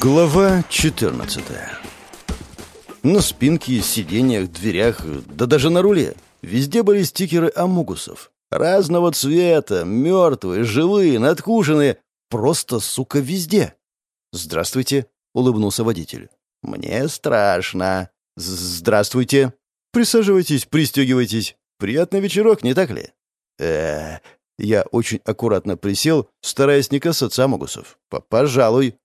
Глава 14 На спинке, сиденьях, дверях, да даже на руле везде были стикеры амугусов. Разного цвета, мертвые, живые, надкушенные. Просто, сука, везде. «Здравствуйте», — улыбнулся водитель. «Мне страшно». «Здравствуйте». «Присаживайтесь, пристегивайтесь. Приятный вечерок, не так ли?» э Я очень аккуратно присел, стараясь не касаться амугусов. «Пожалуй».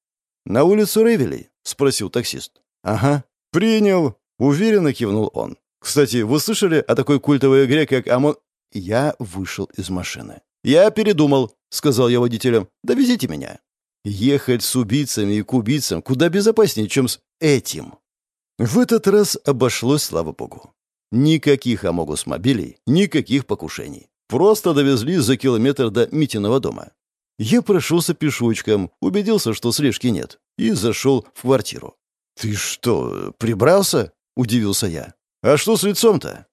«На улицу Ревелей?» — спросил таксист. «Ага». «Принял», — уверенно кивнул он. «Кстати, вы слышали о такой культовой игре, как Амон...» Я вышел из машины. «Я передумал», — сказал я водителям. «Довезите меня». Ехать с убийцами и кубийцам куда безопаснее, чем с этим. В этот раз обошлось, слава богу. Никаких амогус-мобилей, никаких покушений. Просто довезли за километр до Митиного дома. Я прошелся пешочком, убедился, что слежки нет, и зашел в квартиру. «Ты что, прибрался?» — удивился я. «А что с лицом-то?»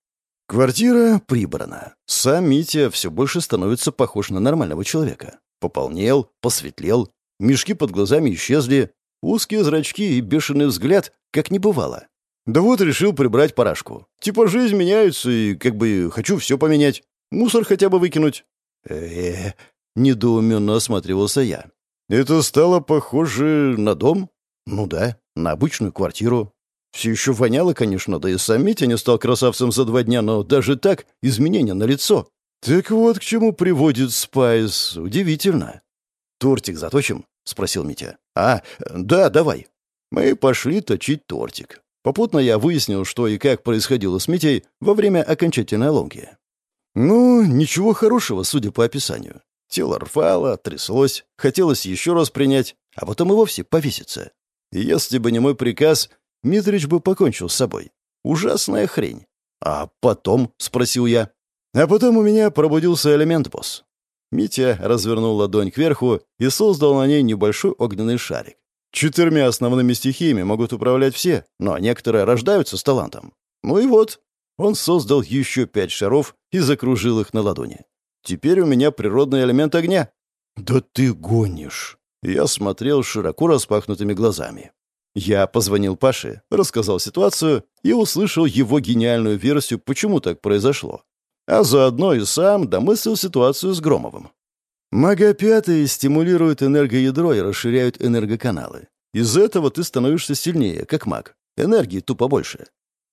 Квартира прибрана. Сам Митя все больше становится похож на нормального человека. Пополнел, посветлел, мешки под глазами исчезли, узкие зрачки и бешеный взгляд, как не бывало. Да вот решил прибрать парашку. Типа жизнь меняется, и как бы хочу все поменять. Мусор хотя бы выкинуть. э Недоуменно осматривался я. «Это стало похоже на дом?» «Ну да, на обычную квартиру. Все еще воняло, конечно, да и сам Митя не стал красавцем за два дня, но даже так изменения налицо. Так вот к чему приводит Спайс. Удивительно». «Тортик заточим?» — спросил Митя. «А, да, давай». Мы пошли точить тортик. Попутно я выяснил, что и как происходило с Митей во время окончательной ломки. Ну, ничего хорошего, судя по описанию. Тело рвало, тряслось, хотелось еще раз принять, а потом и вовсе повеситься. Если бы не мой приказ, Митрич бы покончил с собой. Ужасная хрень. «А потом?» — спросил я. А потом у меня пробудился элемент, босс. Митя развернул ладонь кверху и создал на ней небольшой огненный шарик. Четырьмя основными стихиями могут управлять все, но некоторые рождаются с талантом. Ну и вот, он создал еще пять шаров и закружил их на ладони. Теперь у меня природный элемент огня». «Да ты гонишь!» Я смотрел широко распахнутыми глазами. Я позвонил Паше, рассказал ситуацию и услышал его гениальную версию, почему так произошло. А заодно и сам домыслил ситуацию с Громовым. Магопятые стимулируют энергоядро и расширяют энергоканалы. Из этого ты становишься сильнее, как маг. Энергии тупо больше.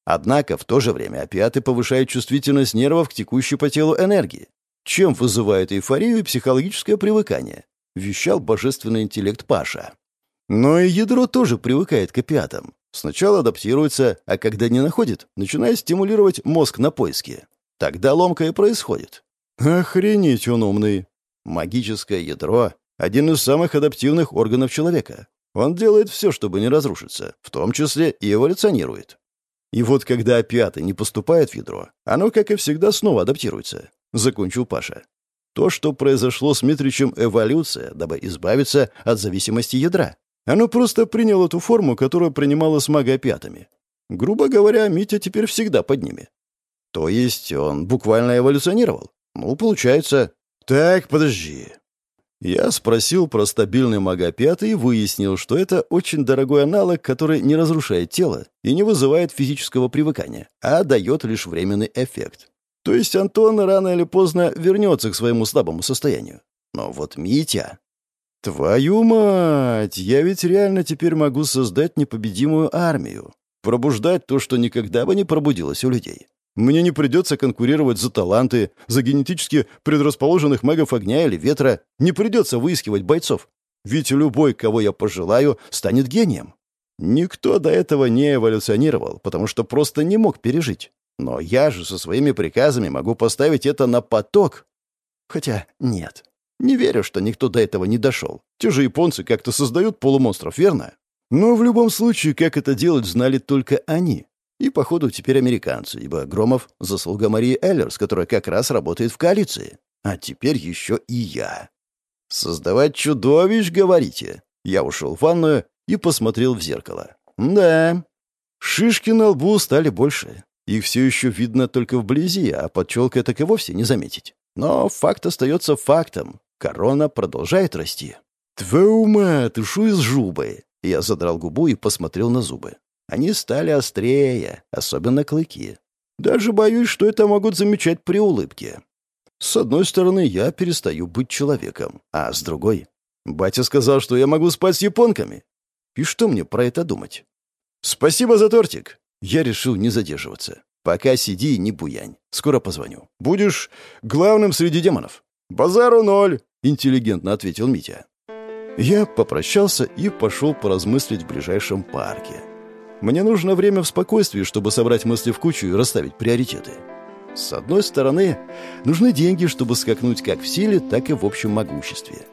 Однако в то же время опиаты повышают чувствительность нервов к текущей по телу энергии чем вызывает эйфорию психологическое привыкание, вещал божественный интеллект Паша. Но и ядро тоже привыкает к опиатам. Сначала адаптируется, а когда не находит, начинает стимулировать мозг на поиски. Тогда ломка и происходит. Охренеть он умный. Магическое ядро — один из самых адаптивных органов человека. Он делает все, чтобы не разрушиться, в том числе и эволюционирует. И вот когда опиаты не поступают в ядро, оно, как и всегда, снова адаптируется. — закончил Паша. «То, что произошло с Митричем, эволюция, дабы избавиться от зависимости ядра. Оно просто приняло ту форму, которую принимало с магопятами. Грубо говоря, Митя теперь всегда под ними. То есть он буквально эволюционировал? Ну, получается... Так, подожди. Я спросил про стабильный магопят и выяснил, что это очень дорогой аналог, который не разрушает тело и не вызывает физического привыкания, а дает лишь временный эффект. То есть Антон рано или поздно вернется к своему слабому состоянию. Но вот Митя... Твою мать! Я ведь реально теперь могу создать непобедимую армию. Пробуждать то, что никогда бы не пробудилось у людей. Мне не придется конкурировать за таланты, за генетически предрасположенных магов огня или ветра. Не придется выискивать бойцов. Ведь любой, кого я пожелаю, станет гением. Никто до этого не эволюционировал, потому что просто не мог пережить. Но я же со своими приказами могу поставить это на поток. Хотя нет. Не верю, что никто до этого не дошел. Те же японцы как-то создают полумонстров, верно? Но в любом случае, как это делать, знали только они. И, походу, теперь американцы, ибо Громов — заслуга Марии Эллерс, которая как раз работает в коалиции. А теперь еще и я. «Создавать чудовищ, говорите?» Я ушел в ванную и посмотрел в зеркало. «Да, шишки на лбу стали больше. Их все еще видно только вблизи, а под челкой так и вовсе не заметить. Но факт остается фактом. Корона продолжает расти. «Твою мать, ты из жубы?» Я задрал губу и посмотрел на зубы. Они стали острее, особенно клыки. Даже боюсь, что это могут замечать при улыбке. С одной стороны, я перестаю быть человеком, а с другой... Батя сказал, что я могу спать с японками. И что мне про это думать? Спасибо за тортик. Я решил не задерживаться. Пока сиди и не буянь. Скоро позвоню. Будешь главным среди демонов. Базару ноль, интеллигентно ответил Митя. Я попрощался и пошел поразмыслить в ближайшем парке. Мне нужно время в спокойствии, чтобы собрать мысли в кучу и расставить приоритеты. С одной стороны, нужны деньги, чтобы скакнуть как в силе, так и в общем могуществе.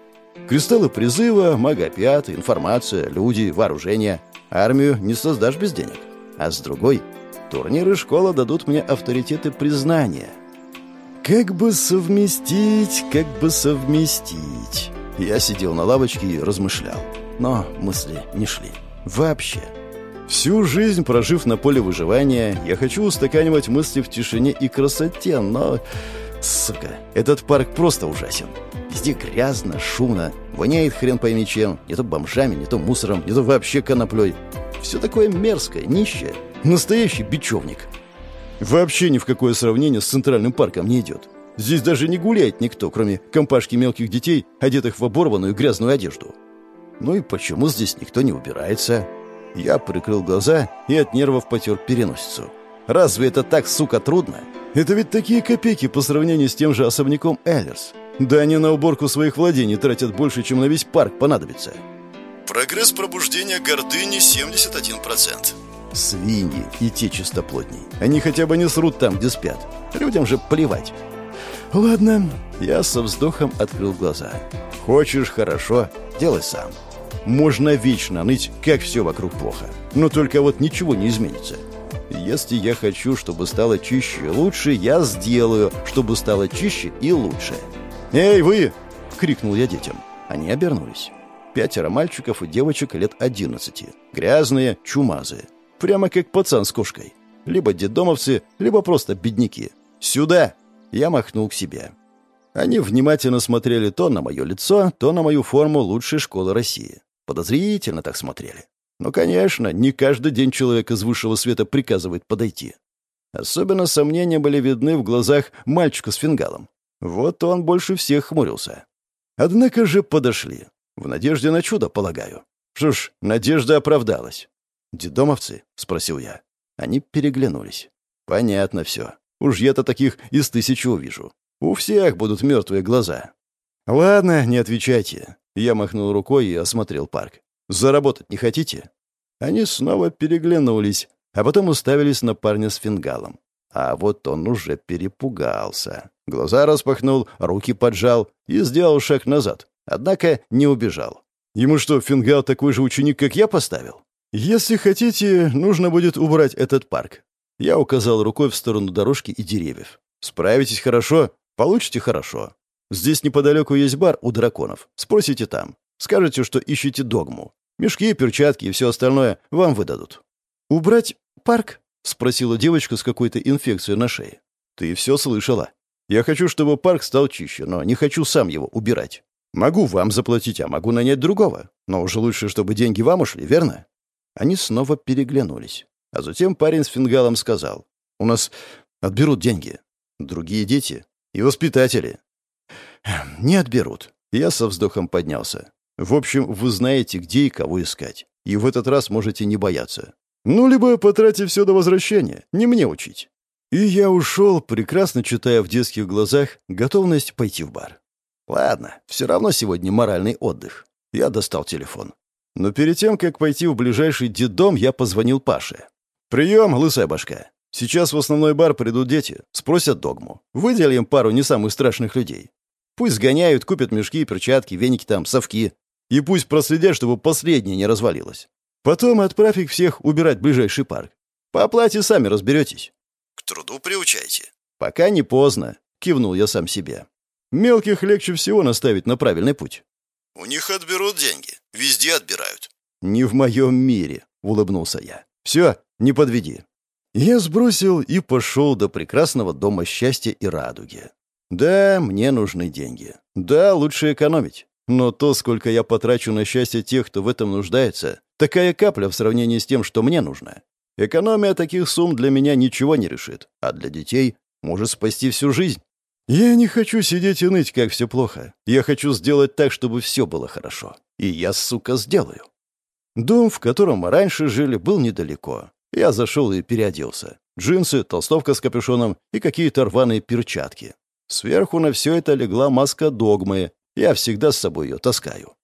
Кристаллы призыва, магопят, информация, люди, вооружение. Армию не создашь без денег. А с другой, турниры школа дадут мне авторитет и признание. Как бы совместить, как бы совместить... Я сидел на лавочке и размышлял. Но мысли не шли. Вообще. Всю жизнь, прожив на поле выживания, я хочу устаканивать мысли в тишине и красоте, но... Сука, этот парк просто ужасен. Везде грязно, шумно, воняет хрен пойми чем, не то бомжами, не то мусором, не то вообще коноплей. Все такое мерзкое, нищее. Настоящий бечевник. Вообще ни в какое сравнение с Центральным парком не идет. Здесь даже не гуляет никто, кроме компашки мелких детей, одетых в оборванную грязную одежду. Ну и почему здесь никто не убирается? Я прикрыл глаза и от нервов потер переносицу. Разве это так, сука, трудно? Это ведь такие копейки по сравнению с тем же особняком Эллерс. Да они на уборку своих владений тратят больше, чем на весь парк понадобится. Прогресс пробуждения гордыни 71%. Свиньи и те чистоплотней. Они хотя бы не срут там, где спят. Людям же плевать. Ладно, я со вздохом открыл глаза. Хочешь хорошо, делай сам. Можно вечно ныть, как все вокруг плохо. Но только вот ничего не изменится. Если я хочу, чтобы стало чище и лучше, я сделаю, чтобы стало чище и лучше. «Эй, вы!» — крикнул я детям. Они обернулись. Пятеро мальчиков и девочек лет одиннадцати. Грязные, чумазые. Прямо как пацан с кошкой. Либо детдомовцы, либо просто бедняки. «Сюда!» Я махнул к себе. Они внимательно смотрели то на мое лицо, то на мою форму лучшей школы России. Подозрительно так смотрели. Ну, конечно, не каждый день человек из высшего света приказывает подойти. Особенно сомнения были видны в глазах мальчика с фингалом. Вот он больше всех хмурился. Однако же подошли. В надежде на чудо, полагаю. Что ж, надежда оправдалась. «Дедомовцы?» — спросил я. Они переглянулись. «Понятно все. Уж я-то таких из тысячи увижу. У всех будут мертвые глаза». «Ладно, не отвечайте». Я махнул рукой и осмотрел парк. «Заработать не хотите?» Они снова переглянулись, а потом уставились на парня с фингалом. А вот он уже перепугался. Глаза распахнул, руки поджал и сделал шаг назад. Однако не убежал. Ему что, фингал такой же ученик, как я поставил? Если хотите, нужно будет убрать этот парк. Я указал рукой в сторону дорожки и деревьев. Справитесь хорошо, получите хорошо. Здесь неподалеку есть бар у драконов. Спросите там. Скажете, что ищете догму. Мешки, перчатки и все остальное вам выдадут. «Убрать парк?» — спросила девочка с какой-то инфекцией на шее. «Ты все слышала. Я хочу, чтобы парк стал чище, но не хочу сам его убирать. Могу вам заплатить, а могу нанять другого. Но уже лучше, чтобы деньги вам ушли, верно?» Они снова переглянулись. А затем парень с фингалом сказал. «У нас отберут деньги. Другие дети и воспитатели». «Не отберут». Я со вздохом поднялся. «В общем, вы знаете, где и кого искать. И в этот раз можете не бояться. Ну, либо потратьте все до возвращения. Не мне учить». И я ушел, прекрасно читая в детских глазах готовность пойти в бар. Ладно, все равно сегодня моральный отдых. Я достал телефон. Но перед тем, как пойти в ближайший детдом, я позвонил Паше. «Прием, лысая башка. Сейчас в основной бар придут дети, спросят догму. Выделим пару не самых страшных людей. Пусть сгоняют, купят мешки, перчатки, веники там, совки. И пусть проследят, чтобы последнее не развалилось. Потом отправь их всех убирать ближайший парк. По оплате сами разберетесь. К труду приучайте. Пока не поздно, кивнул я сам себе. Мелких легче всего наставить на правильный путь. У них отберут деньги. Везде отбирают. Не в моем мире, улыбнулся я. Все, не подведи. Я сбросил и пошел до прекрасного дома счастья и радуги. Да, мне нужны деньги. Да, лучше экономить. Но то, сколько я потрачу на счастье тех, кто в этом нуждается, Такая капля в сравнении с тем, что мне нужно. Экономия таких сумм для меня ничего не решит, а для детей может спасти всю жизнь. Я не хочу сидеть и ныть, как все плохо. Я хочу сделать так, чтобы все было хорошо. И я, сука, сделаю. Дом, в котором мы раньше жили, был недалеко. Я зашел и переоделся. Джинсы, толстовка с капюшоном и какие-то рваные перчатки. Сверху на все это легла маска догмы. Я всегда с собой ее таскаю.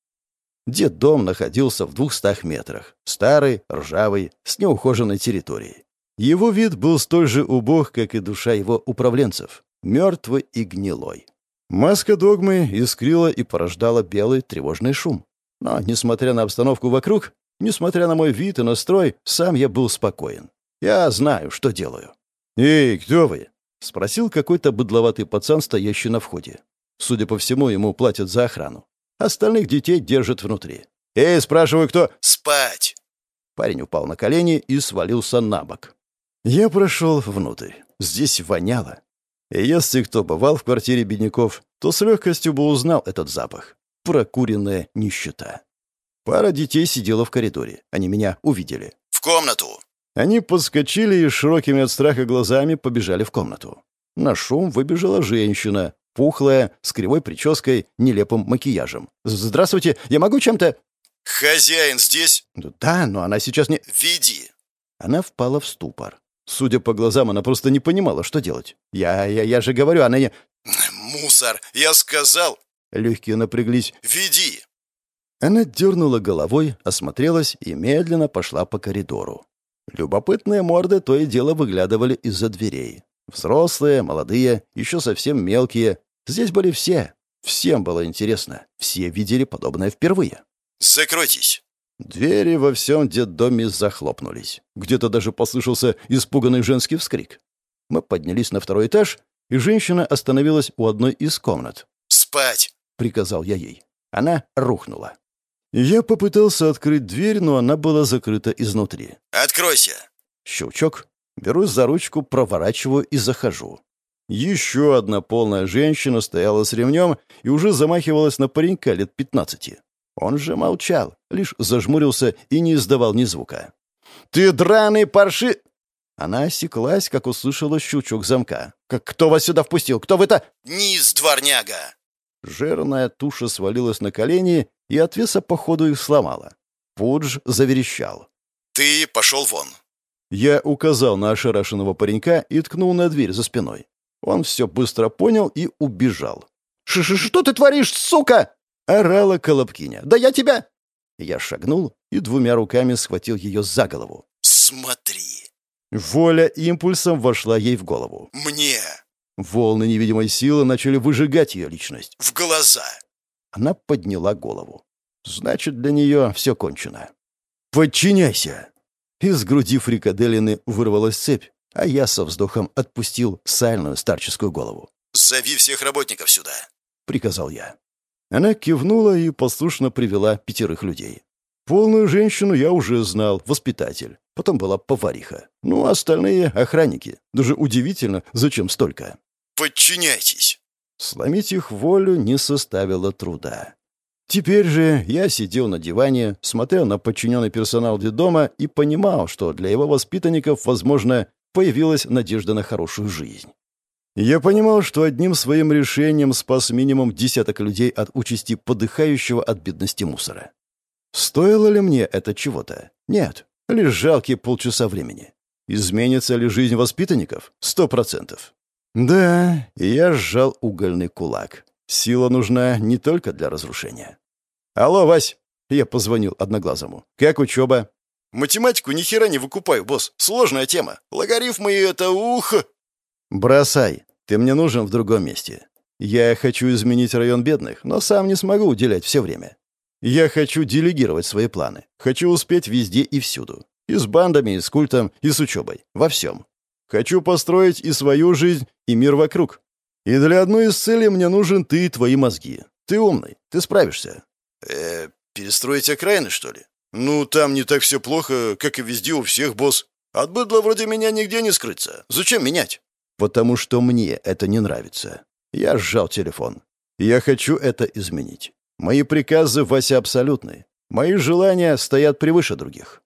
Дед дом находился в двухстах метрах. Старый, ржавый, с неухоженной территорией. Его вид был столь же убог, как и душа его управленцев мертвый и гнилой. Маска догмы искрила и порождала белый тревожный шум. Но, несмотря на обстановку вокруг, несмотря на мой вид и настрой, сам я был спокоен. Я знаю, что делаю. «Эй, кто вы?» — спросил какой-то быдловатый пацан, стоящий на входе. Судя по всему, ему платят за охрану. Остальных детей держат внутри. «Эй, спрашиваю, кто?» «Спать!» Парень упал на колени и свалился на бок. Я прошел внутрь. Здесь воняло. И если кто бывал в квартире бедняков, то с легкостью бы узнал этот запах. Прокуренная нищета. Пара детей сидела в коридоре. Они меня увидели. «В комнату!» Они подскочили и широкими от страха глазами побежали в комнату. На шум выбежала женщина, пухлая, с кривой прической, нелепым макияжем. «Здравствуйте, я могу чем-то...» «Хозяин здесь?» «Да, но она сейчас не...» «Веди!» Она впала в ступор. Судя по глазам, она просто не понимала, что делать. Я, я, я же говорю, она не... «Мусор! Я сказал!» Легкие напряглись. «Веди!» Она дернула головой, осмотрелась и медленно пошла по коридору. Любопытные морды то и дело выглядывали из-за дверей. Взрослые, молодые, еще совсем мелкие. Здесь были все. Всем было интересно. Все видели подобное впервые. «Закройтесь!» Двери во всем детдоме захлопнулись. Где-то даже послышался испуганный женский вскрик. Мы поднялись на второй этаж, и женщина остановилась у одной из комнат. «Спать!» — приказал я ей. Она рухнула. Я попытался открыть дверь, но она была закрыта изнутри. «Откройся!» Щелчок. Берусь за ручку, проворачиваю и захожу. Еще одна полная женщина стояла с ремнем и уже замахивалась на паренька лет пятнадцати. Он же молчал, лишь зажмурился и не издавал ни звука. «Ты драный парши...» Она осеклась, как услышала щелчок замка. «Как кто вас сюда впустил? Кто вы-то...» «Низ, дворняга!» Жирная туша свалилась на колени и от веса походу их сломала. Пудж заверещал. «Ты пошел вон!» Я указал на ошарашенного паренька и ткнул на дверь за спиной. Он все быстро понял и убежал. «Ш -ш «Что ты творишь, сука?» Орала Колобкиня. «Да я тебя...» Я шагнул и двумя руками схватил ее за голову. «Смотри!» Воля импульсом вошла ей в голову. «Мне!» Волны невидимой силы начали выжигать ее личность. «В глаза!» Она подняла голову. «Значит, для нее все кончено». «Подчиняйся!» Из груди фрикаделины вырвалась цепь, а я со вздохом отпустил сальную старческую голову. «Зови всех работников сюда!» — приказал я. Она кивнула и послушно привела пятерых людей. Полную женщину я уже знал, воспитатель. Потом была повариха. Ну, а остальные — охранники. Даже удивительно, зачем столько. «Подчиняйтесь!» Сломить их волю не составило труда. Теперь же я сидел на диване, смотрел на подчиненный персонал детдома и понимал, что для его воспитанников, возможно, появилась надежда на хорошую жизнь. Я понимал, что одним своим решением спас минимум десяток людей от участи подыхающего от бедности мусора. Стоило ли мне это чего-то? Нет, лишь жалкие полчаса времени. Изменится ли жизнь воспитанников? Сто процентов. Да, я сжал угольный кулак. Сила нужна не только для разрушения. «Алло, Вась!» — я позвонил одноглазому. «Как учеба?» «Математику ни хера не выкупаю, босс. Сложная тема. Логарифмы — это ух...» «Бросай. Ты мне нужен в другом месте. Я хочу изменить район бедных, но сам не смогу уделять все время. Я хочу делегировать свои планы. Хочу успеть везде и всюду. И с бандами, и с культом, и с учебой. Во всем. Хочу построить и свою жизнь, и мир вокруг. И для одной из целей мне нужен ты и твои мозги. Ты умный, ты справишься. Э, перестроить окраины, что ли? Ну, там не так все плохо, как и везде у всех, босс. От быдла вроде меня нигде не скрыться. Зачем менять? Потому что мне это не нравится. Я сжал телефон. Я хочу это изменить. Мои приказы, Вася, абсолютны. Мои желания стоят превыше других.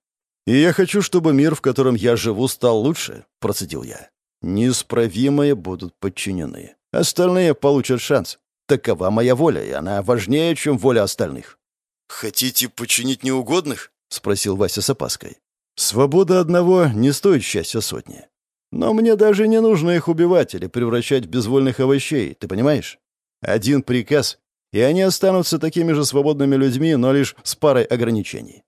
И я хочу, чтобы мир, в котором я живу, стал лучше, процедил я. Неисправимые будут подчинены. Остальные получат шанс. Такова моя воля, и она важнее, чем воля остальных. «Хотите починить неугодных?» — спросил Вася с опаской. «Свобода одного не стоит счастья сотни. Но мне даже не нужно их убивать или превращать в безвольных овощей, ты понимаешь? Один приказ, и они останутся такими же свободными людьми, но лишь с парой ограничений.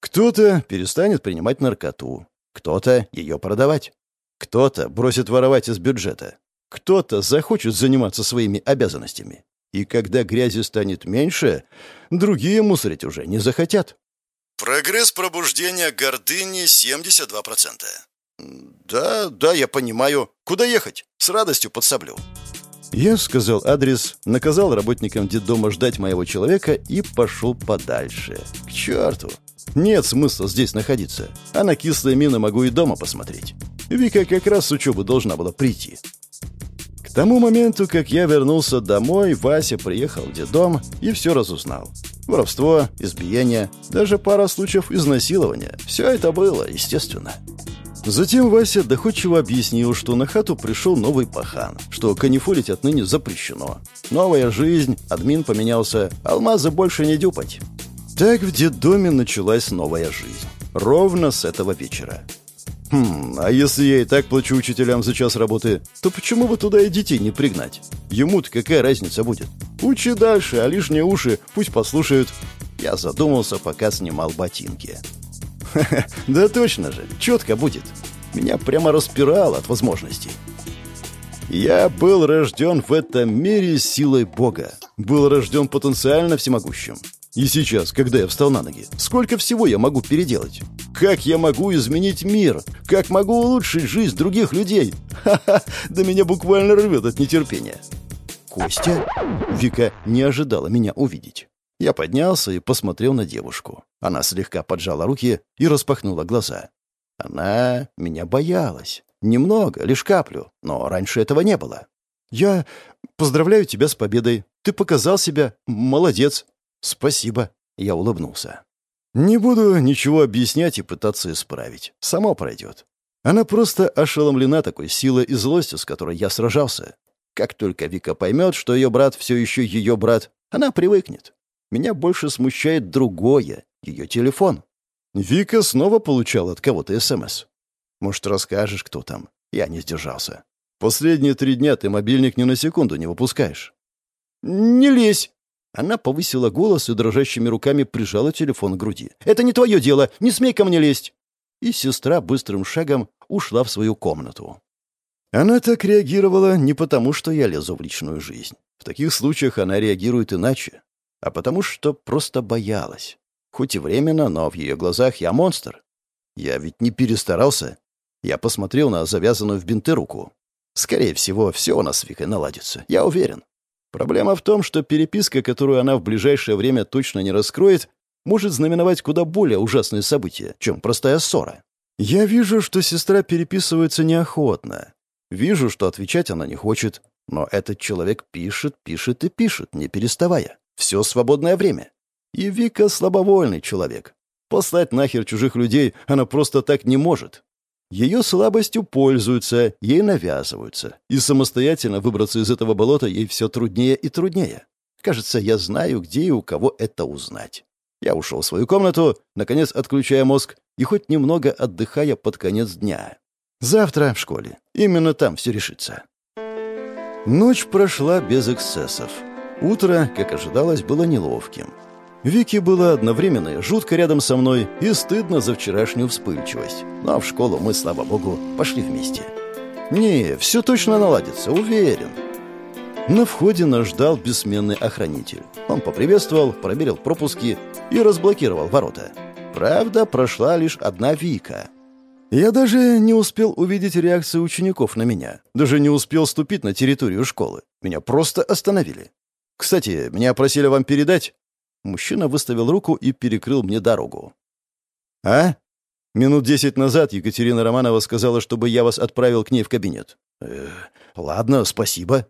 Кто-то перестанет принимать наркоту, кто-то ее продавать, кто-то бросит воровать из бюджета, кто-то захочет заниматься своими обязанностями. И когда грязи станет меньше, другие мусорить уже не захотят. Прогресс пробуждения гордыни 72%. «Да, да, я понимаю. Куда ехать? С радостью подсоблю». Я сказал адрес, наказал работникам детдома ждать моего человека и пошел подальше. К черту! Нет смысла здесь находиться, а на кислые мины могу и дома посмотреть. Вика как раз с учебы должна была прийти. К тому моменту, как я вернулся домой, Вася приехал в детдом и все разузнал. Воровство, избиение, даже пара случаев изнасилования. Все это было, естественно. Затем Вася доходчиво объяснил, что на хату пришел новый пахан, что канифолить отныне запрещено. Новая жизнь, админ поменялся, алмазы больше не дюпать. Так в детдоме началась новая жизнь. Ровно с этого вечера. Хм, а если я и так плачу учителям за час работы, то почему бы туда и детей не пригнать? Ему-то какая разница будет? Учи дальше, а лишние уши пусть послушают. Я задумался, пока снимал ботинки. да точно же, четко будет. Меня прямо распирало от возможностей. Я был рожден в этом мире силой Бога. Был рожден потенциально всемогущим. И сейчас, когда я встал на ноги, сколько всего я могу переделать? Как я могу изменить мир? Как могу улучшить жизнь других людей? Ха-ха, да меня буквально рвет от нетерпения. Костя? Вика не ожидала меня увидеть. Я поднялся и посмотрел на девушку. Она слегка поджала руки и распахнула глаза. Она меня боялась. Немного, лишь каплю, но раньше этого не было. «Я поздравляю тебя с победой. Ты показал себя. Молодец. «Спасибо», — я улыбнулся. «Не буду ничего объяснять и пытаться исправить. Само пройдет. Она просто ошеломлена такой силой и злостью, с которой я сражался. Как только Вика поймет, что ее брат все еще ее брат, она привыкнет. Меня больше смущает другое — ее телефон. Вика снова получала от кого-то СМС. Может, расскажешь, кто там? Я не сдержался. Последние три дня ты мобильник ни на секунду не выпускаешь. «Не лезь!» Она повысила голос и дрожащими руками прижала телефон к груди. «Это не твое дело! Не смей ко мне лезть!» И сестра быстрым шагом ушла в свою комнату. Она так реагировала не потому, что я лезу в личную жизнь. В таких случаях она реагирует иначе, а потому что просто боялась. Хоть и временно, но в ее глазах я монстр. Я ведь не перестарался. Я посмотрел на завязанную в бинты руку. Скорее всего, все у нас с Викой наладится, я уверен. Проблема в том, что переписка, которую она в ближайшее время точно не раскроет, может знаменовать куда более ужасные события, чем простая ссора. Я вижу, что сестра переписывается неохотно. Вижу, что отвечать она не хочет. Но этот человек пишет, пишет и пишет, не переставая. Все свободное время. И Вика слабовольный человек. Послать нахер чужих людей она просто так не может. Ее слабостью пользуются, ей навязываются. И самостоятельно выбраться из этого болота ей все труднее и труднее. Кажется, я знаю, где и у кого это узнать. Я ушел в свою комнату, наконец отключая мозг, и хоть немного отдыхая под конец дня. Завтра в школе. Именно там все решится. Ночь прошла без эксцессов. Утро, как ожидалось, было неловким. Вики было одновременно жутко рядом со мной и стыдно за вчерашнюю вспыльчивость. Но в школу мы, слава богу, пошли вместе. Не, все точно наладится, уверен. На входе нас ждал бессменный охранитель. Он поприветствовал, проверил пропуски и разблокировал ворота. Правда, прошла лишь одна Вика. Я даже не успел увидеть реакцию учеников на меня. Даже не успел ступить на территорию школы. Меня просто остановили. Кстати, меня просили вам передать, Мужчина выставил руку и перекрыл мне дорогу. «А? Минут десять назад Екатерина Романова сказала, чтобы я вас отправил к ней в кабинет». «Э, «Ладно, спасибо».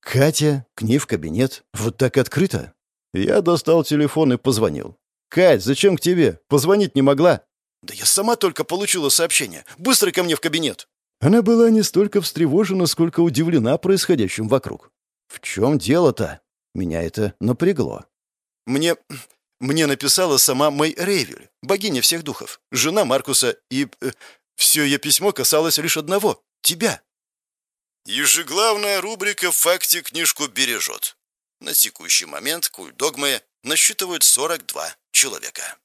«Катя? К ней в кабинет? Вот так открыто?» Я достал телефон и позвонил. «Кать, зачем к тебе? Позвонить не могла?» «Да я сама только получила сообщение. Быстро ко мне в кабинет!» Она была не столько встревожена, сколько удивлена происходящим вокруг. «В чем дело-то?» Меня это напрягло. «Мне... мне написала сама Мэй Рейвель, богиня всех духов, жена Маркуса, и... Э, все ее письмо касалось лишь одного — тебя». Ежеглавная рубрика «В факте книжку бережет». На текущий момент культ догмы насчитывает 42 человека.